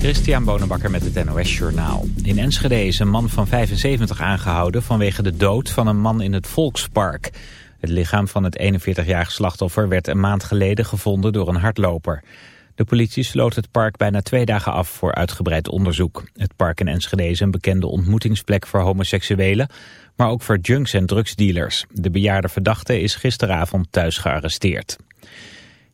Christian Bonenbakker met het NOS Journaal. In Enschede is een man van 75 aangehouden vanwege de dood van een man in het Volkspark. Het lichaam van het 41-jarige slachtoffer werd een maand geleden gevonden door een hardloper. De politie sloot het park bijna twee dagen af voor uitgebreid onderzoek. Het park in Enschede is een bekende ontmoetingsplek voor homoseksuelen, maar ook voor junks en drugsdealers. De bejaarde verdachte is gisteravond thuis gearresteerd.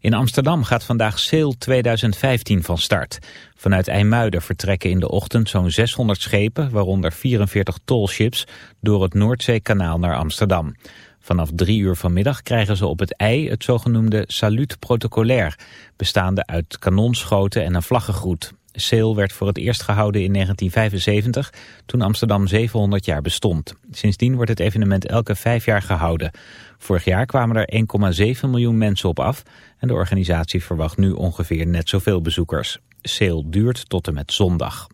In Amsterdam gaat vandaag Sail 2015 van start. Vanuit IJmuiden vertrekken in de ochtend zo'n 600 schepen, waaronder 44 tolships, door het Noordzeekanaal naar Amsterdam. Vanaf drie uur vanmiddag krijgen ze op het ei het zogenoemde salut protocolair, bestaande uit kanonschoten en een vlaggengroet. Sail werd voor het eerst gehouden in 1975, toen Amsterdam 700 jaar bestond. Sindsdien wordt het evenement elke vijf jaar gehouden. Vorig jaar kwamen er 1,7 miljoen mensen op af en de organisatie verwacht nu ongeveer net zoveel bezoekers. Sail duurt tot en met zondag.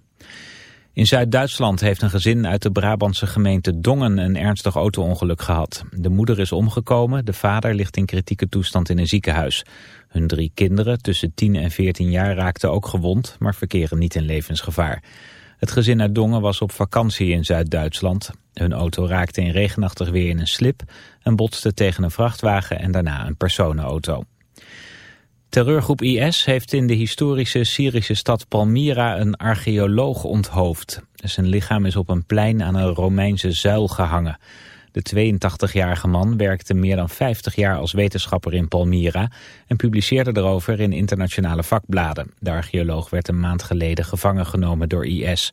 In Zuid-Duitsland heeft een gezin uit de Brabantse gemeente Dongen een ernstig auto-ongeluk gehad. De moeder is omgekomen, de vader ligt in kritieke toestand in een ziekenhuis. Hun drie kinderen tussen 10 en 14 jaar raakten ook gewond, maar verkeren niet in levensgevaar. Het gezin uit Dongen was op vakantie in Zuid-Duitsland. Hun auto raakte in regenachtig weer in een slip en botste tegen een vrachtwagen en daarna een personenauto. Terreurgroep IS heeft in de historische Syrische stad Palmyra een archeoloog onthoofd. Zijn lichaam is op een plein aan een Romeinse zuil gehangen. De 82-jarige man werkte meer dan 50 jaar als wetenschapper in Palmyra en publiceerde erover in internationale vakbladen. De archeoloog werd een maand geleden gevangen genomen door IS.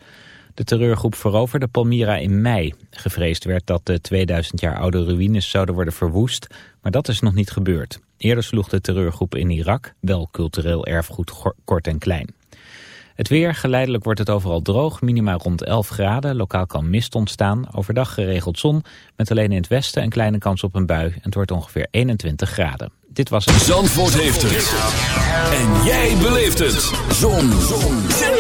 De terreurgroep veroverde Palmyra in mei. Gevreesd werd dat de 2000 jaar oude ruïnes zouden worden verwoest, maar dat is nog niet gebeurd. Eerder sloeg de terreurgroep in Irak wel cultureel erfgoed kort en klein. Het weer, geleidelijk wordt het overal droog, minima rond 11 graden. Lokaal kan mist ontstaan, overdag geregeld zon, met alleen in het westen een kleine kans op een bui. En het wordt ongeveer 21 graden. Dit was het. Zandvoort heeft het. En jij beleeft het. Zon. zon.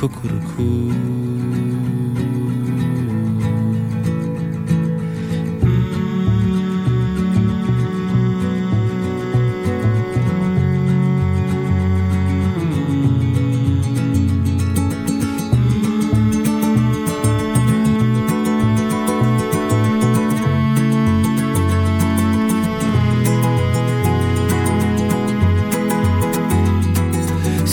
Cuckoo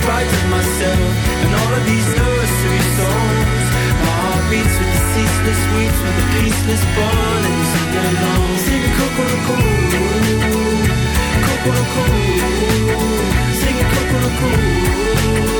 Spite of myself and all of these nursery songs, my heart beats with the ceaseless weeps with the peaceless bond and sing along. Sing cuckoo-cuckoo, cuckoo-cuckoo, sing cuckoo-cuckoo.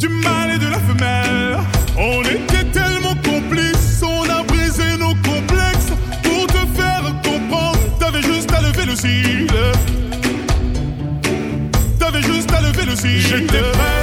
du mâle et de la femelle. On était tellement complices, on a brisé nos complexes. Pour te faire comprendre, t'avais juste à lever le cil. T'avais juste à lever le cil. J'étais.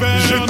baby.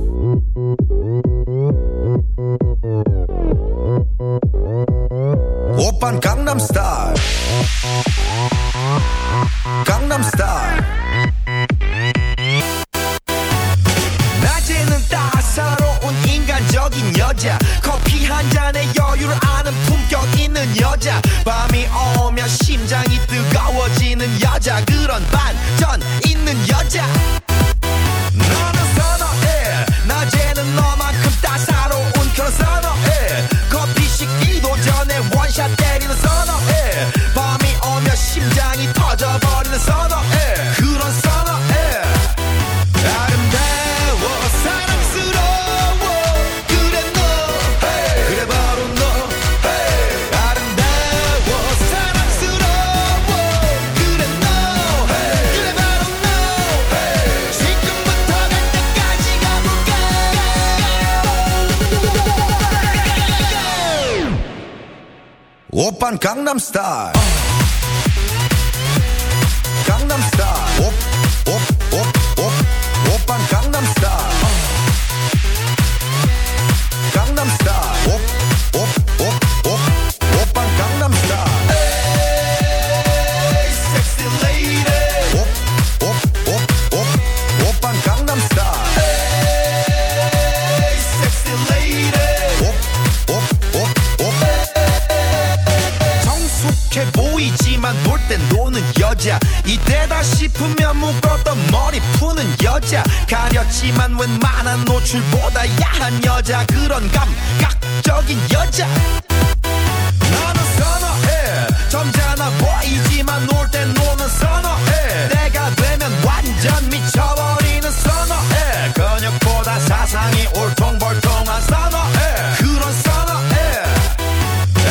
많이 올통벌통한 사나해 그런 사나해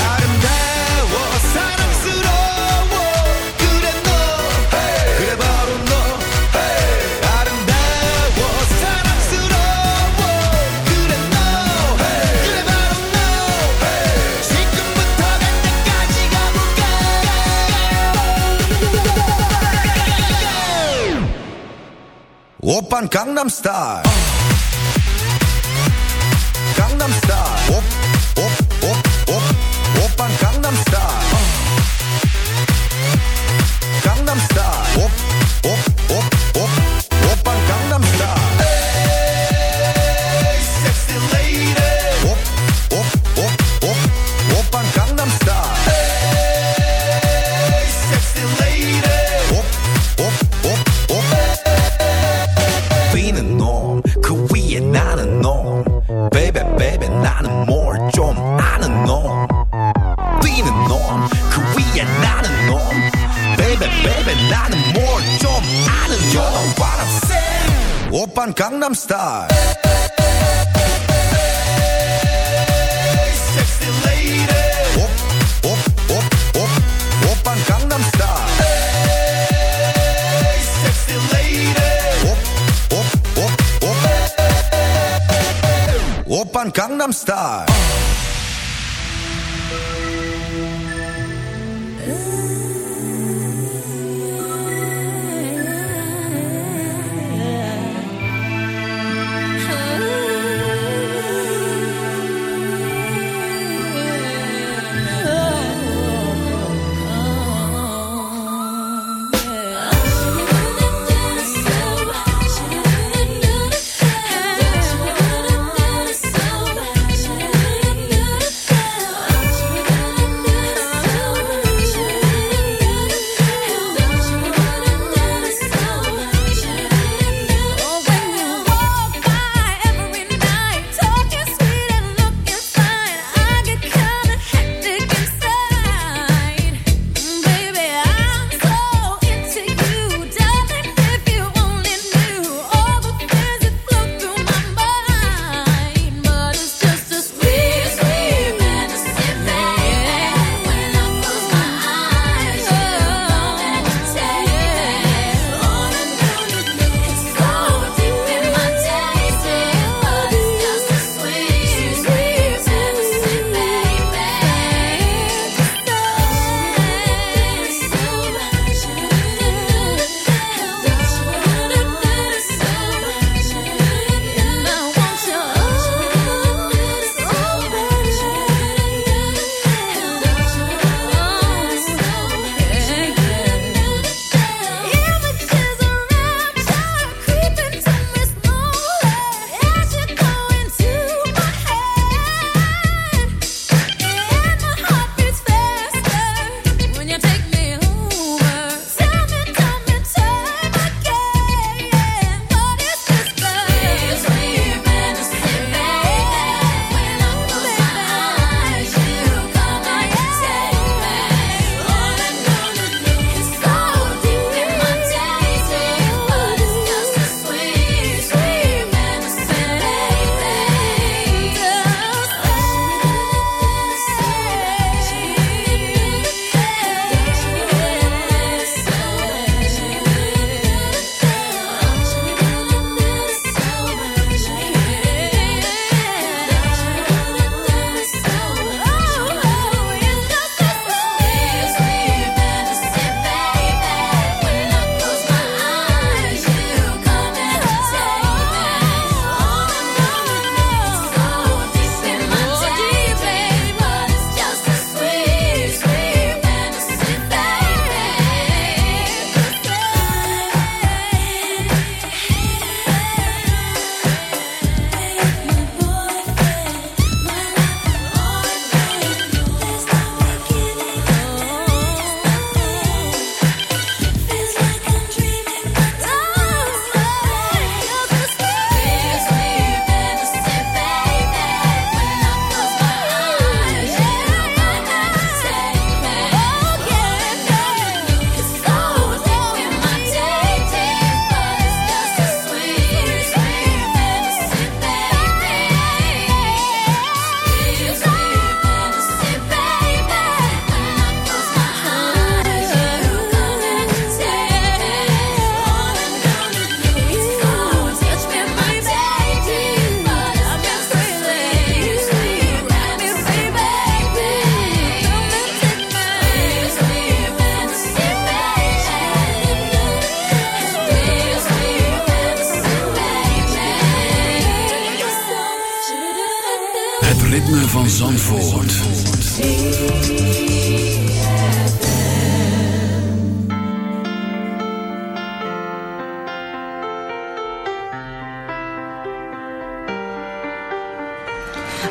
아름다워 사랑스러워 그래 너 그래 바로 너 아름다워 사랑스러워 그래 너 그래 바로 너 지금부터 갈 때까지 가볼까 오빤 강남스타일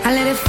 I let it